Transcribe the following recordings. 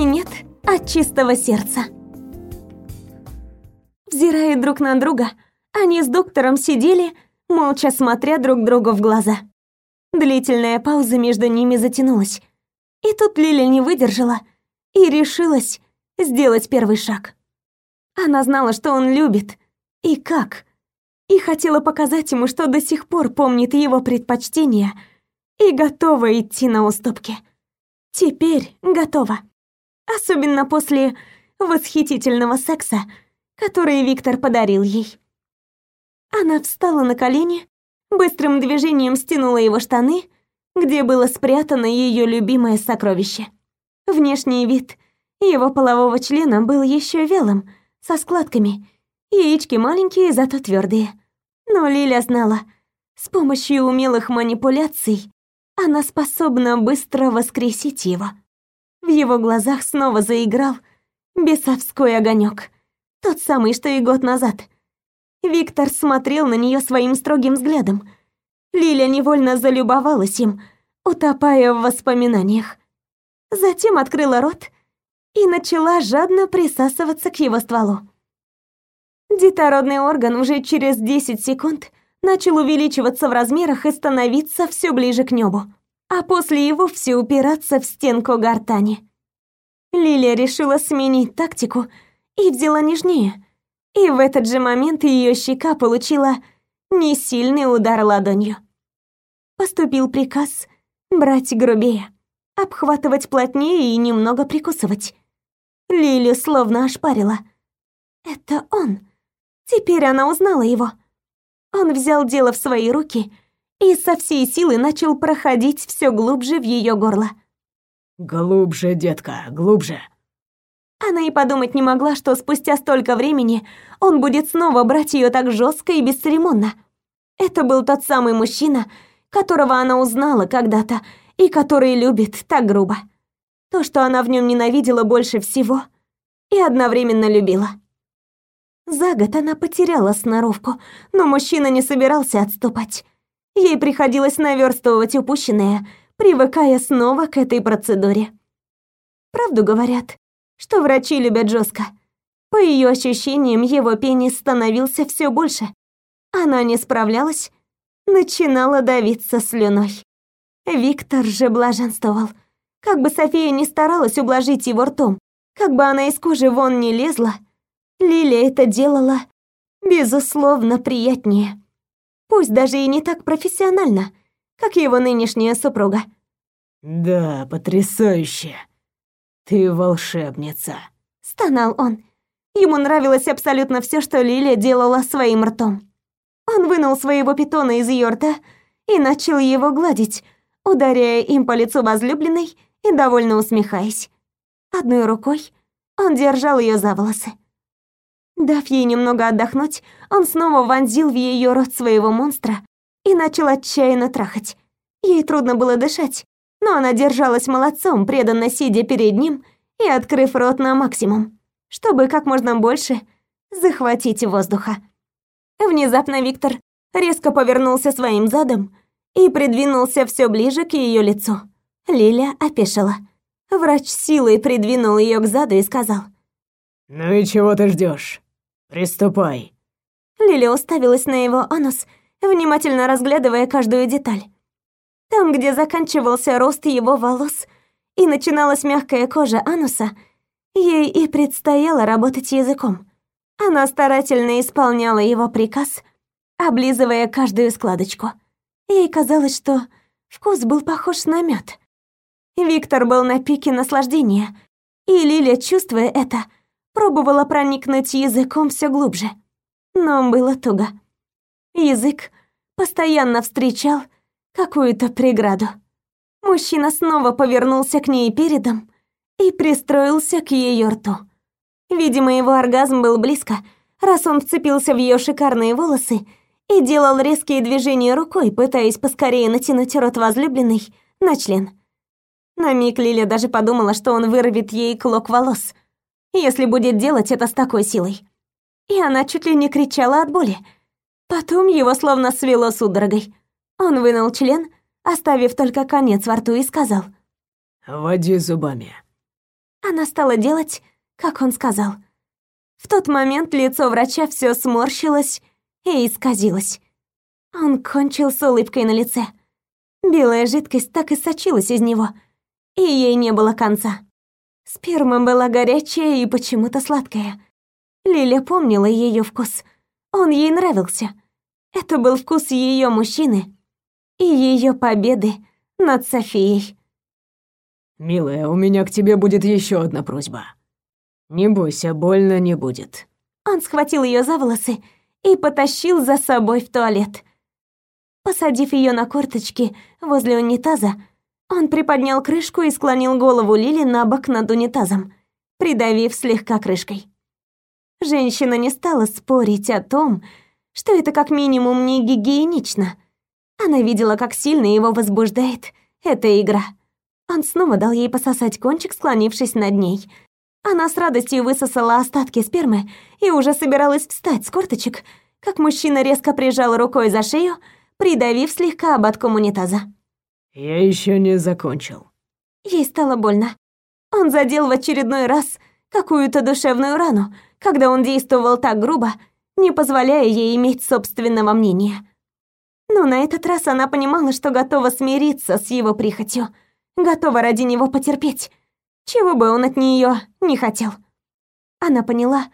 И нет, от чистого сердца. Взирая друг на друга, они с доктором сидели, молча смотря друг другу в глаза. Длительная пауза между ними затянулась. И тут Лиля не выдержала и решилась сделать первый шаг. Она знала, что он любит и как, и хотела показать ему, что до сих пор помнит его предпочтения и готова идти на уступки. Теперь готова. Особенно после восхитительного секса, который Виктор подарил ей. Она встала на колени, быстрым движением стянула его штаны, где было спрятано ее любимое сокровище. Внешний вид его полового члена был еще вялым, со складками. Яички маленькие, зато твердые. Но Лиля знала, с помощью умелых манипуляций она способна быстро воскресить его. В его глазах снова заиграл бесовской огонек, тот самый, что и год назад. Виктор смотрел на нее своим строгим взглядом. Лиля невольно залюбовалась им, утопая в воспоминаниях. Затем открыла рот и начала жадно присасываться к его стволу. Детородный орган уже через 10 секунд начал увеличиваться в размерах и становиться все ближе к небу, а после его все упираться в стенку гортани. Лилия решила сменить тактику и взяла нежнее. И в этот же момент ее щека получила несильный удар ладонью. Поступил приказ брать грубее, обхватывать плотнее и немного прикусывать. Лилию словно ошпарила. Это он. Теперь она узнала его. Он взял дело в свои руки и со всей силы начал проходить все глубже в ее горло. «Глубже, детка, глубже». Она и подумать не могла, что спустя столько времени он будет снова брать ее так жестко и бесцеремонно. Это был тот самый мужчина, которого она узнала когда-то и который любит так грубо. То, что она в нем ненавидела больше всего и одновременно любила. За год она потеряла сноровку, но мужчина не собирался отступать. Ей приходилось наверстывать упущенное, привыкая снова к этой процедуре. Правду говорят, что врачи любят жестко. По ее ощущениям, его пенис становился все больше. Она не справлялась, начинала давиться слюной. Виктор же блаженствовал. Как бы София ни старалась ублажить его ртом, как бы она из кожи вон не лезла, Лиля это делала, безусловно, приятнее. Пусть даже и не так профессионально, как его нынешняя супруга. «Да, потрясающе. Ты волшебница», — стонал он. Ему нравилось абсолютно все, что Лиля делала своим ртом. Он вынул своего питона из ее рта и начал его гладить, ударяя им по лицу возлюбленной и довольно усмехаясь. Одной рукой он держал ее за волосы. Дав ей немного отдохнуть, он снова вонзил в ее рот своего монстра и начал отчаянно трахать. Ей трудно было дышать, но она держалась молодцом, преданно сидя перед ним и открыв рот на максимум, чтобы как можно больше захватить воздуха. Внезапно Виктор резко повернулся своим задом и придвинулся все ближе к ее лицу. Лиля опешила. Врач силой придвинул ее к заду и сказал. «Ну и чего ты ждешь? Приступай». Лили уставилась на его анус, внимательно разглядывая каждую деталь. Там, где заканчивался рост его волос и начиналась мягкая кожа ануса, ей и предстояло работать языком. Она старательно исполняла его приказ, облизывая каждую складочку. Ей казалось, что вкус был похож на мед. Виктор был на пике наслаждения, и Лиля, чувствуя это, пробовала проникнуть языком все глубже. Но было туго. Язык постоянно встречал какую-то преграду. Мужчина снова повернулся к ней передом и пристроился к ее рту. Видимо, его оргазм был близко, раз он вцепился в ее шикарные волосы и делал резкие движения рукой, пытаясь поскорее натянуть рот возлюбленной на член. На миг Лиля даже подумала, что он вырвет ей клок волос, если будет делать это с такой силой. И она чуть ли не кричала от боли. Потом его словно свело судорогой. Он вынул член, оставив только конец во рту и сказал. «Води зубами». Она стала делать, как он сказал. В тот момент лицо врача все сморщилось и исказилось. Он кончил с улыбкой на лице. Белая жидкость так и сочилась из него, и ей не было конца. Сперма была горячая и почему-то сладкая. Лиля помнила ее вкус. Он ей нравился. Это был вкус ее мужчины и ее победы над Софией. «Милая, у меня к тебе будет еще одна просьба. Не бойся, больно не будет». Он схватил ее за волосы и потащил за собой в туалет. Посадив ее на корточки возле унитаза, он приподнял крышку и склонил голову Лили на бок над унитазом, придавив слегка крышкой. Женщина не стала спорить о том, что это как минимум не гигиенично. Она видела, как сильно его возбуждает эта игра. Он снова дал ей пососать кончик, склонившись над ней. Она с радостью высосала остатки спермы и уже собиралась встать с корточек, как мужчина резко прижал рукой за шею, придавив слегка ободком унитаза. «Я еще не закончил». Ей стало больно. Он задел в очередной раз какую-то душевную рану, когда он действовал так грубо, не позволяя ей иметь собственного мнения. Но на этот раз она понимала, что готова смириться с его прихотью, готова ради него потерпеть, чего бы он от нее не хотел. Она поняла,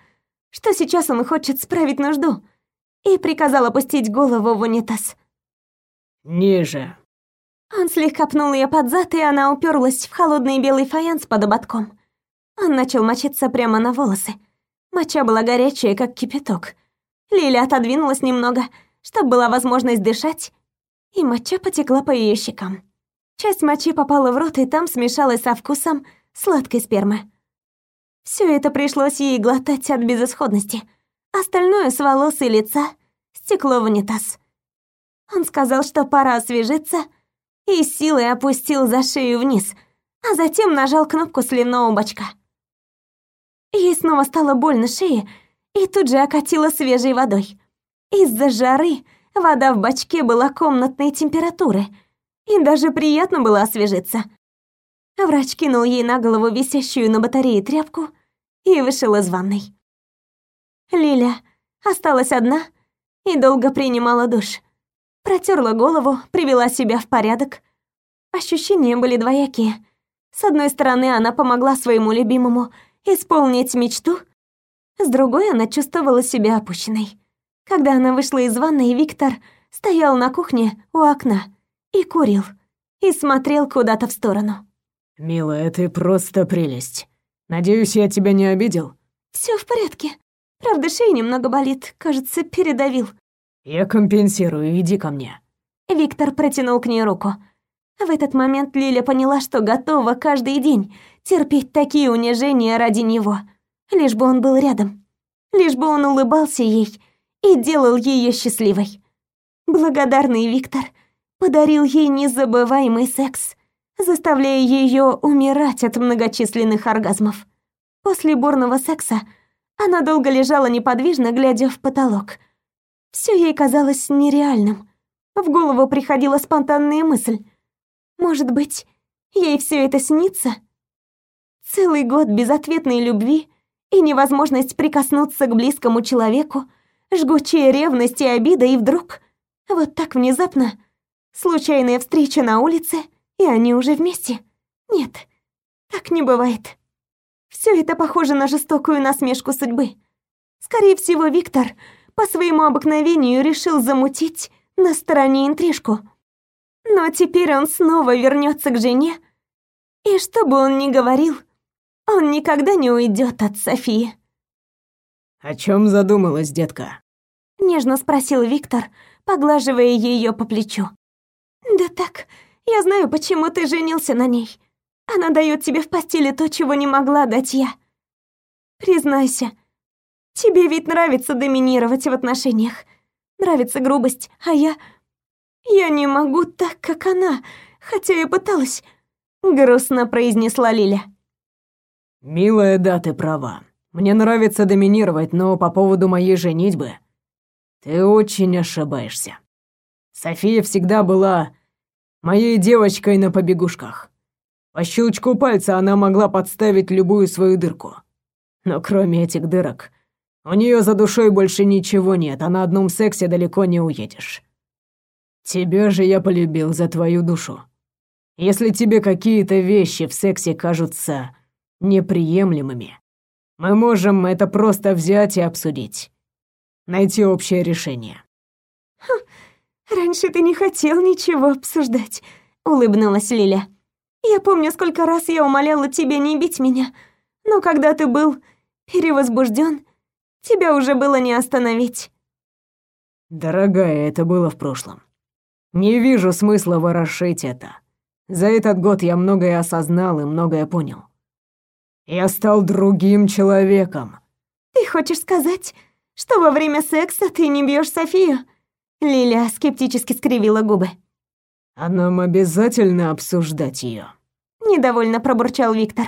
что сейчас он хочет справить нужду, и приказала опустить голову в унитаз. «Ниже», он слегка пнул ее под зад, и она уперлась в холодный белый фаянс под ободком. Он начал мочиться прямо на волосы. Моча была горячая, как кипяток. Лиля отодвинулась немного, чтобы была возможность дышать, и моча потекла по ее щекам. Часть мочи попала в рот, и там смешалась со вкусом сладкой спермы. Все это пришлось ей глотать от безысходности. Остальное с волос и лица стекло в унитаз. Он сказал, что пора освежиться — и силой опустил за шею вниз, а затем нажал кнопку сливного бачка. Ей снова стало больно шее и тут же окатило свежей водой. Из-за жары вода в бачке была комнатной температуры, и даже приятно было освежиться. Врач кинул ей на голову висящую на батарее тряпку и вышел из ванной. Лиля осталась одна и долго принимала душ протерла голову, привела себя в порядок. Ощущения были двоякие. С одной стороны, она помогла своему любимому исполнить мечту, с другой она чувствовала себя опущенной. Когда она вышла из ванной, Виктор стоял на кухне у окна и курил, и смотрел куда-то в сторону. «Милая, ты просто прелесть. Надеюсь, я тебя не обидел?» Все в порядке. Правда, шея немного болит, кажется, передавил. «Я компенсирую, иди ко мне». Виктор протянул к ней руку. В этот момент Лиля поняла, что готова каждый день терпеть такие унижения ради него, лишь бы он был рядом, лишь бы он улыбался ей и делал ее счастливой. Благодарный Виктор подарил ей незабываемый секс, заставляя ее умирать от многочисленных оргазмов. После бурного секса она долго лежала неподвижно, глядя в потолок, все ей казалось нереальным. В голову приходила спонтанная мысль. Может быть, ей все это снится? Целый год безответной любви и невозможность прикоснуться к близкому человеку, жгучая ревность и обида, и вдруг, вот так внезапно, случайная встреча на улице, и они уже вместе. Нет, так не бывает. Все это похоже на жестокую насмешку судьбы. Скорее всего, Виктор по своему обыкновению решил замутить на стороне интрижку. Но теперь он снова вернется к жене, и что бы он ни говорил, он никогда не уйдет от Софии. «О чем задумалась, детка?» — нежно спросил Виктор, поглаживая ее по плечу. «Да так, я знаю, почему ты женился на ней. Она дает тебе в постели то, чего не могла дать я. Признайся, Тебе ведь нравится доминировать в отношениях. Нравится грубость, а я... Я не могу так, как она, хотя я пыталась. Грустно произнесла Лиля. Милая, да, ты права. Мне нравится доминировать, но по поводу моей женитьбы... Ты очень ошибаешься. София всегда была моей девочкой на побегушках. По щелчку пальца она могла подставить любую свою дырку. Но кроме этих дырок, у нее за душой больше ничего нет, а на одном сексе далеко не уедешь. Тебя же я полюбил за твою душу. Если тебе какие-то вещи в сексе кажутся неприемлемыми, мы можем это просто взять и обсудить. Найти общее решение. Хм, раньше ты не хотел ничего обсуждать, улыбнулась Лиля. Я помню, сколько раз я умоляла тебя не бить меня, но когда ты был перевозбужден, Тебя уже было не остановить. Дорогая, это было в прошлом. Не вижу смысла ворошить это. За этот год я многое осознал и многое понял. Я стал другим человеком. Ты хочешь сказать, что во время секса ты не бьешь Софию? Лиля скептически скривила губы. А нам обязательно обсуждать ее. Недовольно пробурчал Виктор.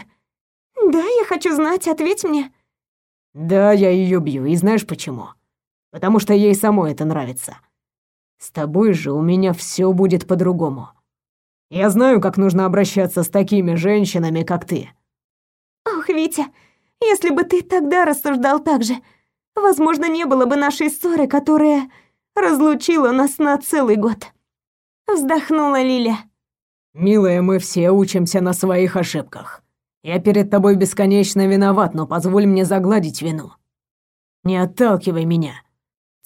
Да, я хочу знать, ответь мне. Да, я ее бью, и знаешь почему? Потому что ей самой это нравится. С тобой же у меня все будет по-другому. Я знаю, как нужно обращаться с такими женщинами, как ты. Ох, Витя, если бы ты тогда рассуждал так же, возможно, не было бы нашей ссоры, которая разлучила нас на целый год. Вздохнула Лиля. Милая, мы все учимся на своих ошибках. Я перед тобой бесконечно виноват, но позволь мне загладить вину. Не отталкивай меня.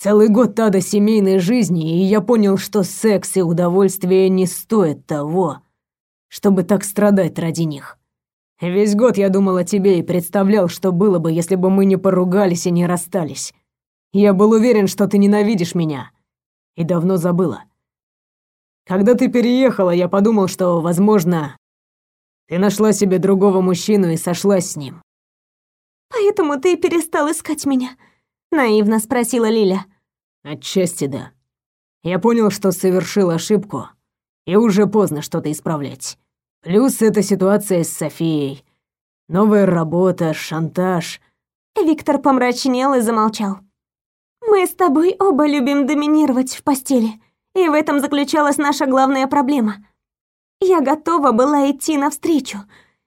Целый год тада семейной жизни, и я понял, что секс и удовольствие не стоят того, чтобы так страдать ради них. Весь год я думал о тебе и представлял, что было бы, если бы мы не поругались и не расстались. Я был уверен, что ты ненавидишь меня. И давно забыла. Когда ты переехала, я подумал, что, возможно, ты нашла себе другого мужчину и сошлась с ним. Поэтому ты перестал искать меня? Наивно спросила Лиля. Отчасти да. Я понял, что совершил ошибку, и уже поздно что-то исправлять. Плюс эта ситуация с Софией. Новая работа, шантаж. Виктор помрачнел и замолчал. Мы с тобой оба любим доминировать в постели, и в этом заключалась наша главная проблема. Я готова была идти навстречу,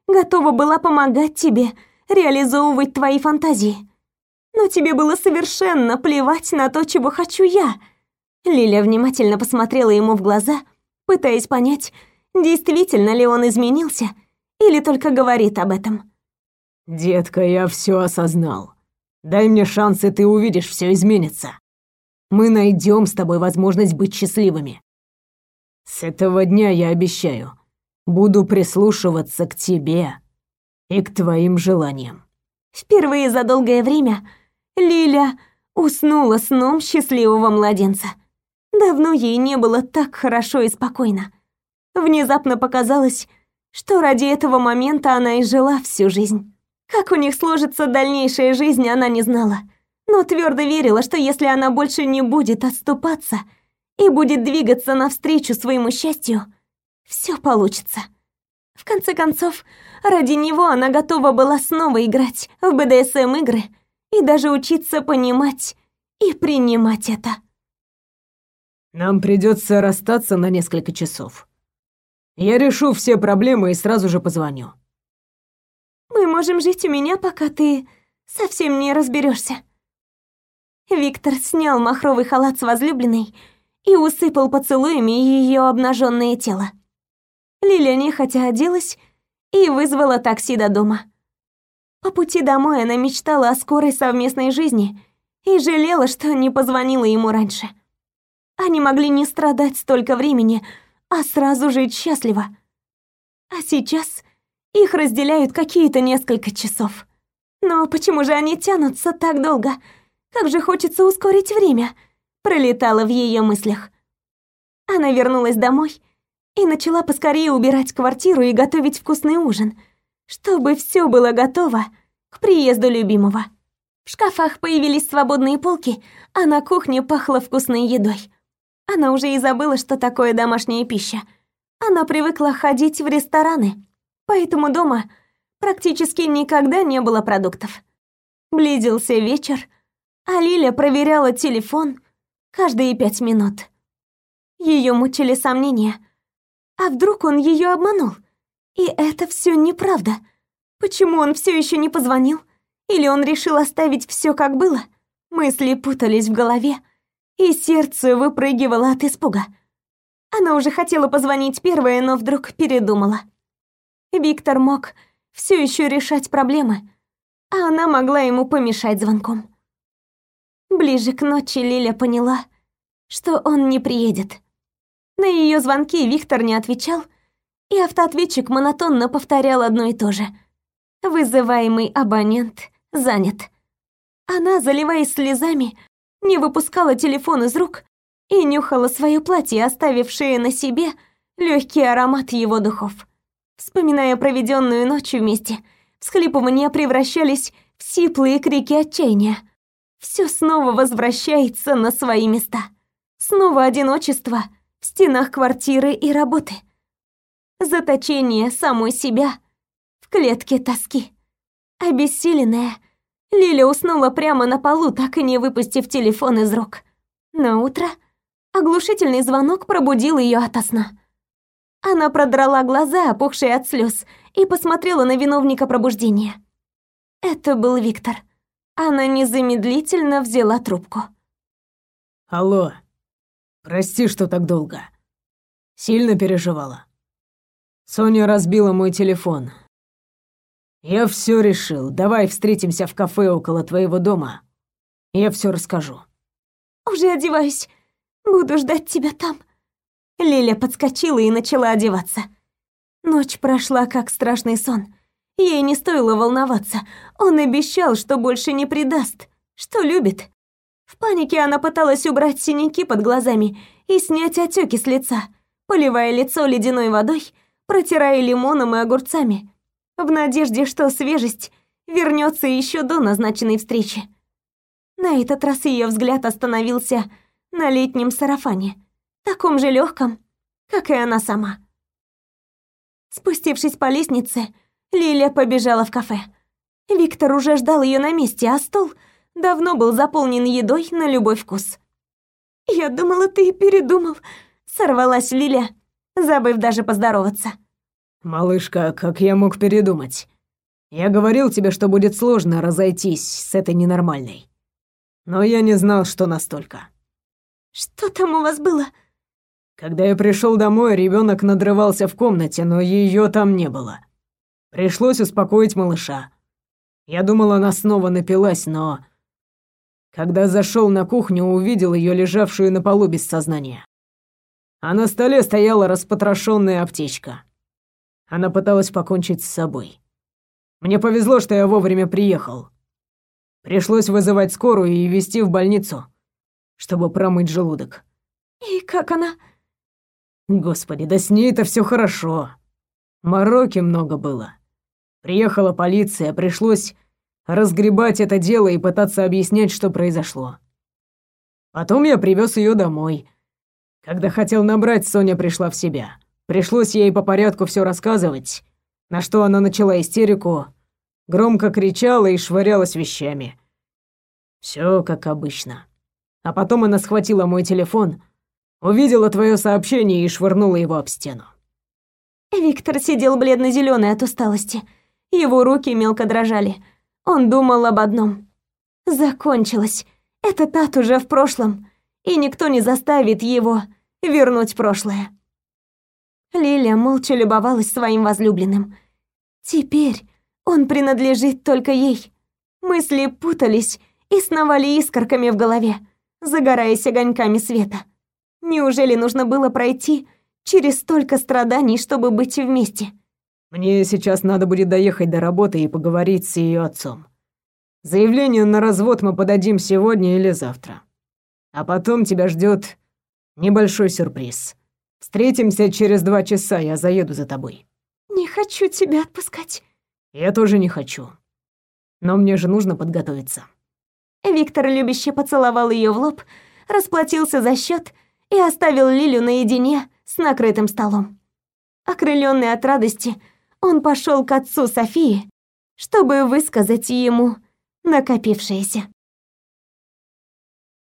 готова была помогать тебе, реализовывать твои фантазии. Но тебе было совершенно плевать на то, чего хочу я. Лиля внимательно посмотрела ему в глаза, пытаясь понять, действительно ли он изменился или только говорит об этом. «Детка, я все осознал. Дай мне шанс, и ты увидишь, все изменится. Мы найдем с тобой возможность быть счастливыми. С этого дня я обещаю, буду прислушиваться к тебе и к твоим желаниям. Впервые за долгое время Лиля уснула сном счастливого младенца. Давно ей не было так хорошо и спокойно. Внезапно показалось, что ради этого момента она и жила всю жизнь. Как у них сложится дальнейшая жизнь, она не знала, но твердо верила, что если она больше не будет отступаться – и будет двигаться навстречу своему счастью, все получится. В конце концов, ради него она готова была снова играть в БДСМ-игры и даже учиться понимать и принимать это. Нам придется расстаться на несколько часов. Я решу все проблемы и сразу же позвоню. Мы можем жить у меня, пока ты совсем не разберешься. Виктор снял махровый халат с возлюбленной и усыпал поцелуями ее обнаженное тело. Лиля нехотя оделась и вызвала такси до дома. По пути домой она мечтала о скорой совместной жизни и жалела, что не позвонила ему раньше. Они могли не страдать столько времени, а сразу жить счастливо. А сейчас их разделяют какие-то несколько часов. Но почему же они тянутся так долго? Как же хочется ускорить время пролетала в ее мыслях. Она вернулась домой и начала поскорее убирать квартиру и готовить вкусный ужин, чтобы все было готово к приезду любимого. В шкафах появились свободные полки, а на кухне пахло вкусной едой. Она уже и забыла, что такое домашняя пища. Она привыкла ходить в рестораны, поэтому дома практически никогда не было продуктов. Близился вечер, а Лиля проверяла телефон каждые пять минут. Ее мучили сомнения. А вдруг он ее обманул? И это все неправда. Почему он все еще не позвонил? Или он решил оставить все как было? Мысли путались в голове, и сердце выпрыгивало от испуга. Она уже хотела позвонить первая, но вдруг передумала. Виктор мог все еще решать проблемы, а она могла ему помешать звонком. Ближе к ночи Лиля поняла, что он не приедет. На ее звонки Виктор не отвечал, и автоответчик монотонно повторял одно и то же. Вызываемый абонент занят. Она, заливаясь слезами, не выпускала телефон из рук и нюхала свое платье, оставившее на себе легкий аромат его духов. Вспоминая проведенную ночь вместе, всхлипывания превращались в сиплые крики отчаяния. Все снова возвращается на свои места. Снова одиночество в стенах квартиры и работы. Заточение самой себя в клетке тоски. Обессиленная, Лиля уснула прямо на полу, так и не выпустив телефон из рук. На утро оглушительный звонок пробудил ее ото сна. Она продрала глаза, опухшие от слез, и посмотрела на виновника пробуждения. Это был Виктор. Она незамедлительно взяла трубку. «Алло. Прости, что так долго. Сильно переживала. Соня разбила мой телефон. Я все решил. Давай встретимся в кафе около твоего дома. Я все расскажу. Уже одеваюсь. Буду ждать тебя там. Лиля подскочила и начала одеваться. Ночь прошла как страшный сон. Ей не стоило волноваться. Он обещал, что больше не предаст, что любит. В панике она пыталась убрать синяки под глазами и снять отеки с лица, поливая лицо ледяной водой, протирая лимоном и огурцами в надежде, что свежесть вернется еще до назначенной встречи. На этот раз ее взгляд остановился на летнем сарафане, таком же легком, как и она сама. Спустившись по лестнице, Лиля побежала в кафе. Виктор уже ждал ее на месте, а стол давно был заполнен едой на любой вкус. «Я думала, ты передумал», — сорвалась Лиля, забыв даже поздороваться. «Малышка, как я мог передумать? Я говорил тебе, что будет сложно разойтись с этой ненормальной. Но я не знал, что настолько». «Что там у вас было?» Когда я пришел домой, ребенок надрывался в комнате, но ее там не было. Пришлось успокоить малыша. Я думал, она снова напилась, но... Когда зашел на кухню, увидел ее лежавшую на полу без сознания. А на столе стояла распотрошенная аптечка. Она пыталась покончить с собой. Мне повезло, что я вовремя приехал. Пришлось вызывать скорую и везти в больницу, чтобы промыть желудок. И как она? Господи, да с ней-то все хорошо. Мороки много было. Приехала полиция, пришлось разгребать это дело и пытаться объяснять, что произошло. Потом я привез ее домой. Когда хотел набрать, Соня пришла в себя. Пришлось ей по порядку все рассказывать, на что она начала истерику, громко кричала и швырялась вещами. Все как обычно. А потом она схватила мой телефон, увидела твое сообщение и швырнула его об стену. Виктор сидел бледно зеленый от усталости. Его руки мелко дрожали. Он думал об одном. Закончилось. Этот ад уже в прошлом, и никто не заставит его вернуть прошлое. Лилия молча любовалась своим возлюбленным. Теперь он принадлежит только ей. Мысли путались и сновали искорками в голове, загораясь огоньками света. Неужели нужно было пройти через столько страданий, чтобы быть вместе? Мне сейчас надо будет доехать до работы и поговорить с ее отцом. Заявление на развод мы подадим сегодня или завтра. А потом тебя ждет небольшой сюрприз. Встретимся через два часа, я заеду за тобой. Не хочу тебя отпускать. Я тоже не хочу. Но мне же нужно подготовиться. Виктор любяще поцеловал ее в лоб, расплатился за счет и оставил Лилю наедине с накрытым столом. Окрыленный от радости, он пошел к отцу Софии, чтобы высказать ему накопившееся.